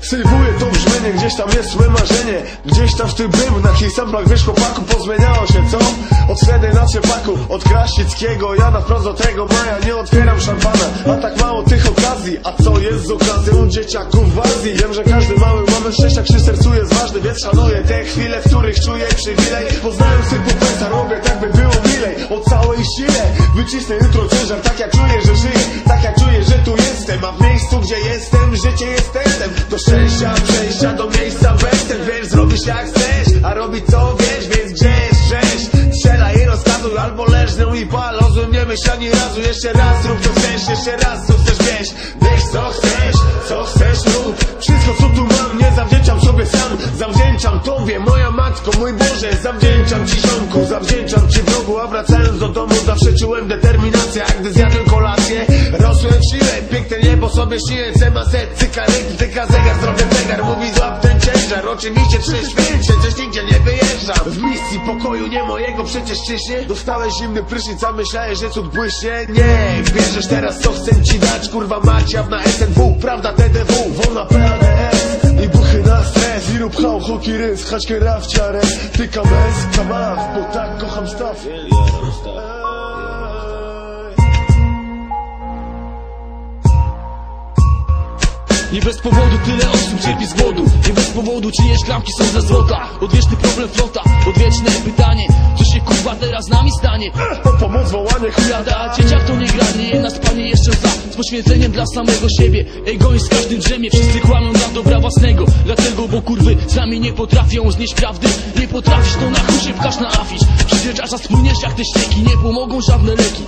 Sejwuję to brzmienie, gdzieś tam jest złe marzenie. Gdzieś tam w tych na tych samplach, wiesz chłopaku Pozmieniało się co? Od wtedy na trzepaku Od Krasickiego, ja na wprost do tego maja. Nie otwieram szampana, a tak mało tych okazji. A co jest z okazją dzieciaków w Azji? Wiem, że każdy mały moment szczęścia przy sercu jest ważny Więc szanuję te chwile, w których czuję przywilej. Poznałem sypu pesa, robię tak by było milej. O całej sile wycisnę jutro ciężar Tak jak czuję, że żyję, tak jak czuję, że tu jestem A w miejscu, gdzie jestem, życie jest testem Do szczęścia, przejścia do miejsca western Wiesz, zrobisz jak chcesz, a robić co wiesz Więc grzesz, rzeź, strzelaj i rozkazuj Albo leżnę i pal, nie myśl ani razu Jeszcze raz rób co chcesz, jeszcze raz co chcesz wiesz Wiesz co chcesz, co chcesz rób. Wszystko co tu mam, nie zawdzięczam sobie sam. Zawdzięczam Tobie, moja matko, mój Boże. Zawdzięczam Ci ziomku, zawdzięczam Ci wrogu A wracając do domu zawsze czułem determinację A gdy zjadłem kolację, Piękne niebo sobie śnię, cema set Cykarek, tyka zegar, zrobię zegar. Mówi złap ten ciężar, oczywiście trzy święcie Coś nigdzie nie wyjeżdżam W misji pokoju nie mojego przecież czyśnie. Dostałeś zimny prysznic, a myślałeś, że cud błyśnie. Nie, bierzesz teraz co chcę Ci dać Kurwa Macia na SNW, prawda TDW Wolna PADS i buchy na stres. I rób hał, hoki, rys, haczkę rafciarę Tyka bez, kabaw, bo tak kocham staw Nie bez powodu tyle osób cierpi z głodu. Nie bez powodu czyjeś klamki są ze złota. Odwieczny problem flota, odwieczne pytanie Co się kurwa teraz z nami stanie? O pomoc wołanie chuja Jada, dzieciak to nie gra, nie jedna spanie jeszcze za Z poświęceniem dla samego siebie. Egoizm w każdym drzemie, wszyscy kłamią dla dobra własnego. Dlatego, bo kurwy sami nie potrafią znieść prawdy. Nie potrafisz, to na się pchasz na afisz. Przyjdzie czas, a spłyniesz jak te ścieki. Nie pomogą żadne leki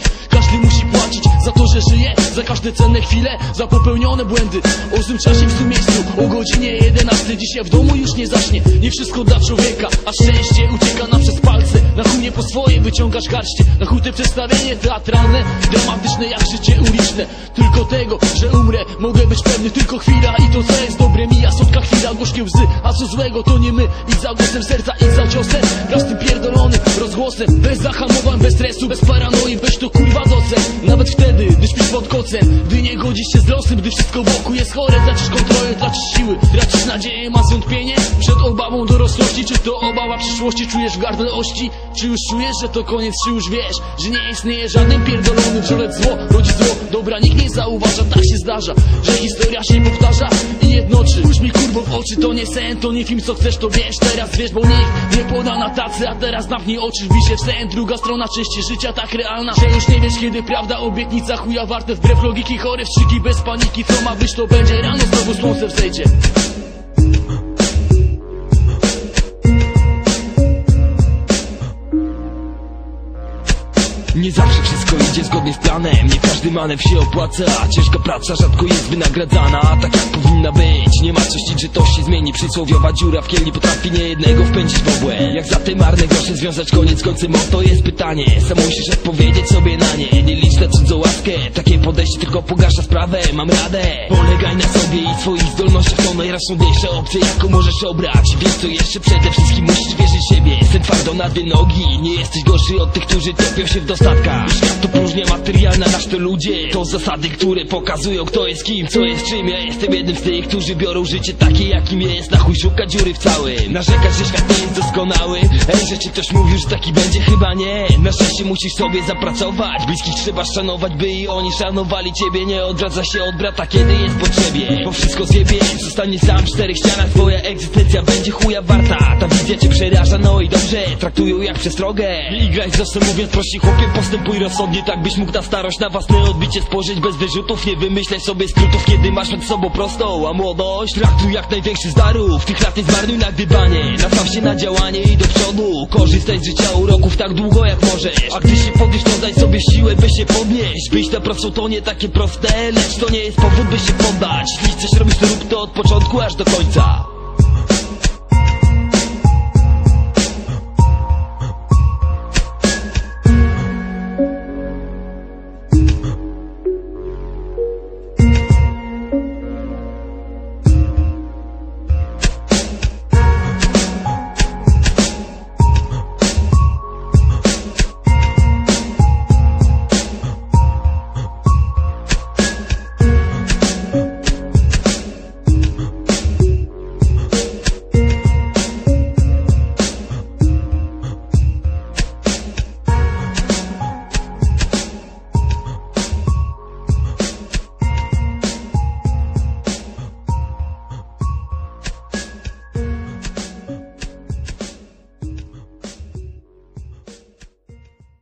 Każdy musi płacić za to, że żyje Za każde cenne chwile, za popełnione błędy. O złym czasie w tym miejscu, o godzinie 11 Dzisiaj w domu już nie zaśnie, nie wszystko dla człowieka A szczęście ucieka nam przez palce. Na chuj nie po swoje wyciągasz garście. Na chuj te przedstawienie teatralne Dramatyczne jak życie uliczne. Tylko tego, że umrę, mogę być pewny. Tylko chwila i to co jest dobre. Mija Słodka chwila, gorzkie łzy, a co złego to nie my. I za głosem serca, i za ciosem. Raz tym pierdolonym rozgłosem. Bez zahamowań, bez stresu, bez paranoi. Weź to kurwa Nawet wtedy, gdy śpisz pod kocem Gdy nie godzisz się z losem, gdy wszystko wokół jest chore Tracisz kontrolę, tracisz siły, tracisz nadzieję Masz zwątpienie. Przed obawą dorosłości Czy to obawa przyszłości, czujesz w ości? Czy już czujesz, że to koniec, czy już wiesz Że nie istnieje żaden pierdolony wrzolec zło Rodzi zło, dobra, nikt nie zauważa, tak się zdarza Że historia się powtarza jednoczy Spójrz mi kurwo w oczy, to nie sen, to nie film, co chcesz to wiesz Teraz wiesz, bo nikt nie poda na tacy A teraz napnij oczy, wbij się w sen. Druga strona części życia tak realna. Że już nie wiesz kiedy prawda, obietnica chuja warte Wbrew logiki chore wstrzyki bez paniki. Co ma być to będzie, rano znowu słońce wzejdzie Nie zawsze wszystko idzie zgodnie z planem. Nie każdy manewr się opłaca Ciężka praca rzadko jest wynagradzana. Tak jak powinna być. Nie ma coś że to się zmieni. Przysłowiowa dziura w kieli potrafi nie jednego wpędzić w obłę. Jak za te marne grosze związać koniec końcem To jest pytanie. Sam musisz odpowiedzieć sobie na nie. Nie licz na cudzą łaskę. Takie podejście tylko pogarsza sprawę. Mam radę. Polegaj na sobie i swoich zdolnościach To najrozsądniejsza opcja jaką możesz obrać. Wiesz co jeszcze? Przede wszystkim musisz wierzyć na dwie nogi. Nie jesteś gorszy od tych, którzy topią się w dostatkach to próżnia materialna, nasz to ludzie. To zasady, które pokazują kto jest kim, co jest czym. Ja jestem jednym z tych, którzy biorą życie takie jakim jest. Na chuj szuka dziury w całym. Narzekać, że świat nie jest doskonały. Ej, że ci ktoś mówił, że taki będzie, chyba nie. Na szczęście musisz sobie zapracować. Bliskich trzeba szanować, by i oni szanowali ciebie. Nie odradza się od brata, kiedy jest potrzebie Bo wszystko zjebie, zostanie sam w czterech ścianach. Twoja egzystencja będzie chuja warta. Ta wizja cię przeraża, no i dobrze Traktują jak przestrogę. Losem mówiąc prości chłopie Postępuj rozsądnie, tak byś mógł na starość Na własne odbicie spojrzeć bez wyrzutów Nie wymyślaj sobie skrótów, kiedy masz przed sobą prostą A młodość traktuj jak największy z darów. Tych lat nie zmarnuj na gdybanie Nastaw się na działanie i do przodu. Korzystaj z życia uroków tak długo jak możesz. A gdy się podnieść, to daj sobie siłę, by się podnieść. Być na prostą to nie takie proste Lecz to nie jest powód, by się poddać. Jeśli chcesz robić to rób to od początku aż do końca